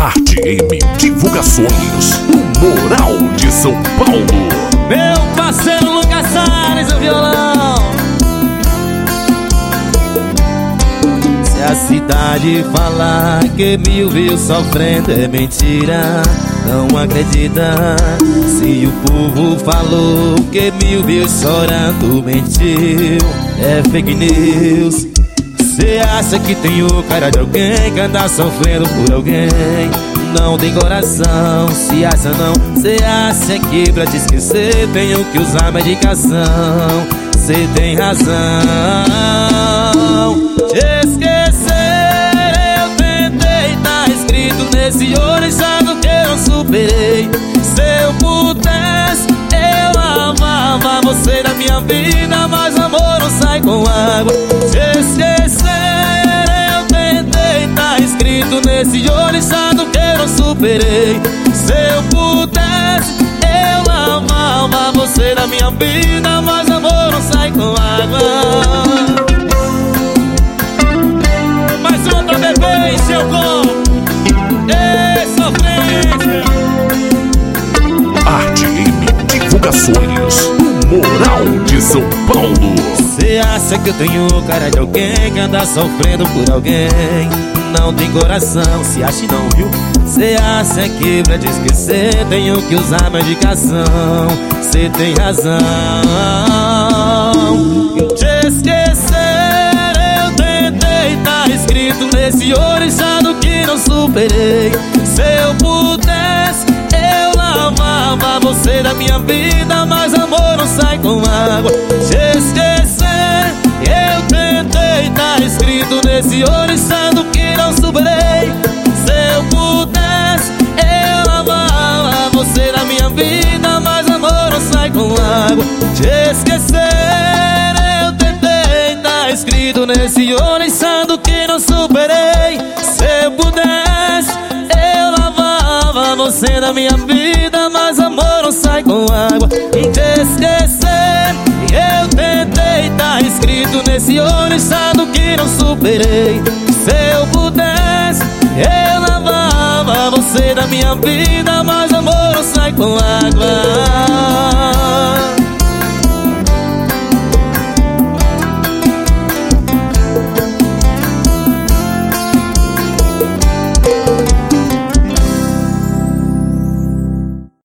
Arte M Divulgações, o Moral de São Paulo. Meu parceiro Lucas Salles, o violão. Se a cidade falar que mil viu sofrendo é mentira, não acredita. Se o povo falou que mil viu chorando, mentiu, é fake news. Cê acha que tem o cara de alguém que anda sofrendo por alguém? Não tem coração, se acha não. Cê acha que pra te esquecer tenho que usar medicação? Cê tem razão. Te esquecer eu tentei Tá escrito nesse olho do que eu superei? Se eu pudesse eu amava você na minha vida Mas amor não sai com água nesse orixado que eu não superei. Se eu pudesse, eu você na minha vida Mas amor não sai com água. Mais outra bebê, seu com Ei, sofrência. Arte M Divulgações Moral de São Paulo. Cê acha que eu tenho cara de alguém que anda sofrendo por alguém não tem coração, se acha não, viu? Cê acha que pra te esquecer tenho que usar medicação Cê tem razão. Te esquecer eu tentei Tá escrito nesse orixado que não superei. Se eu pudesse eu lavava você da minha vida Mas amor não sai com água. Te esquecer eu tentei Tá escrito nesse orixado que Te esquecer eu tentei Tá escrito nesse olho santo que não superei. Se eu pudesse, eu lavava você na minha vida Mas amor não sai com água. Te esquecer eu tentei Tá escrito nesse olho santo que não superei. Se eu pudesse, eu lavava você da minha vida Mas amor não sai com água